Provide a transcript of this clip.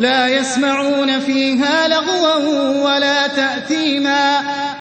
لا يسمعون فيها لغوا ولا تأثيما.